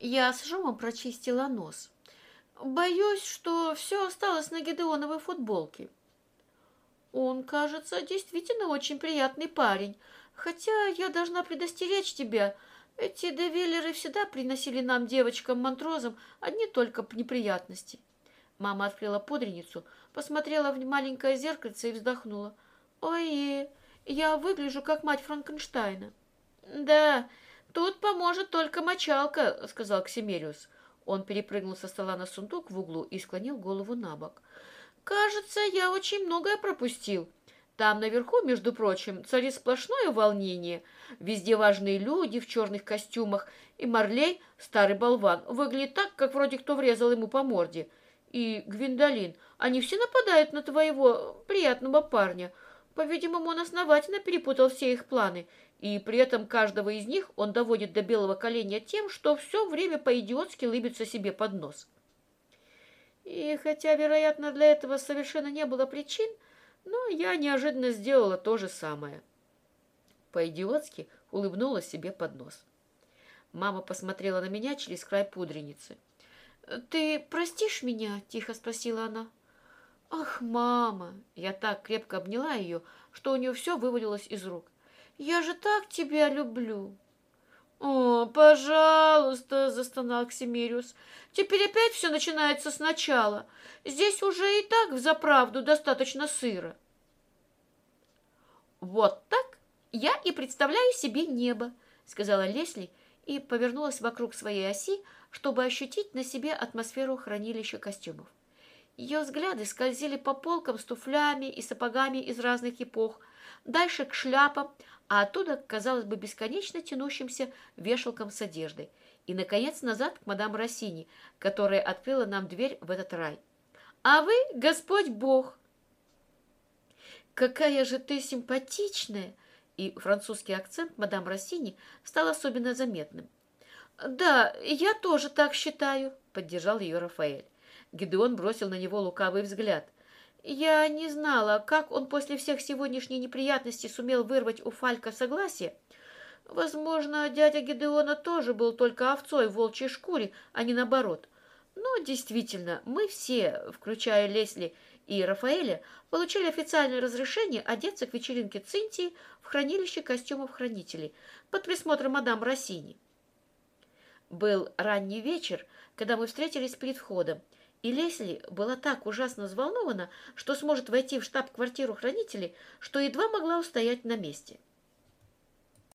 Я с шумом прочистила нос. Боюсь, что все осталось на Гедеоновой футболке. Он, кажется, действительно очень приятный парень. Хотя я должна предостеречь тебя. Эти девеллеры всегда приносили нам, девочкам-мантрозам, одни только неприятности. Мама открыла пудреницу, посмотрела в маленькое зеркальце и вздохнула. Ой, я выгляжу как мать Франкенштейна. Да, тут поможет только мочалка, сказал Ксимериус. Он перепрыгнул со стола на сундук в углу и склонил голову на бок. Кажется, я очень многое пропустил. Там наверху, между прочим, царит сплошное волнение. Везде важные люди в черных костюмах, и Марлей, старый болван, выглядит так, как вроде кто врезал ему по морде. И Гвиндолин, они все нападают на твоего приятного парня. По-видимому, он основательно перепутал все их планы, и при этом каждого из них он доводит до белого коленя тем, что все время по-идиотски лыбится себе под нос. И хотя, вероятно, для этого совершенно не было причин, но я неожиданно сделала то же самое. По-идиотски улыбнулась себе под нос. Мама посмотрела на меня через край пудреницы. «Ты простишь меня?» – тихо спросила она. «Ах, мама!» Я так крепко обняла ее, что у нее все вывалилось из рук. «Я же так тебя люблю!» «О, пожалуйста!» – застонал Ксимириус. «Теперь опять все начинается сначала. Здесь уже и так, взаправду, достаточно сыро». «Вот так я и представляю себе небо», – сказала Лесли и повернулась вокруг своей оси, чтобы ощутить на себе атмосферу хранилища костюмов. Ее взгляды скользили по полкам с туфлями и сапогами из разных эпох, дальше к шляпам, а оттуда, казалось бы, бесконечно тянущимся вешалкам с одеждой, и, наконец, назад к мадам Россини, которая открыла нам дверь в этот рай. «А вы, Господь Бог!» «Какая же ты симпатичная!» И французский акцент мадам Россини стал особенно заметным. «Да, я тоже так считаю», — поддержал ее Рафаэль. Гидеон бросил на него лукавый взгляд. Я не знала, как он после всех сегодняшних неприятностей сумел вырвать у Фалька согласие. Возможно, дядя Гедеона тоже был только овцой в волчьей шкуре, а не наоборот. Но действительно, мы все, включая Лесли и Рафаэля, получили официальное разрешение одеться к вечеринке Цинтии в хранилище костюмов хранителей под присмотром мадам Россини. Был ранний вечер, когда мы встретились перед входом, и Лесли была так ужасно взволнована, что сможет войти в штаб-квартиру хранителей, что едва могла устоять на месте.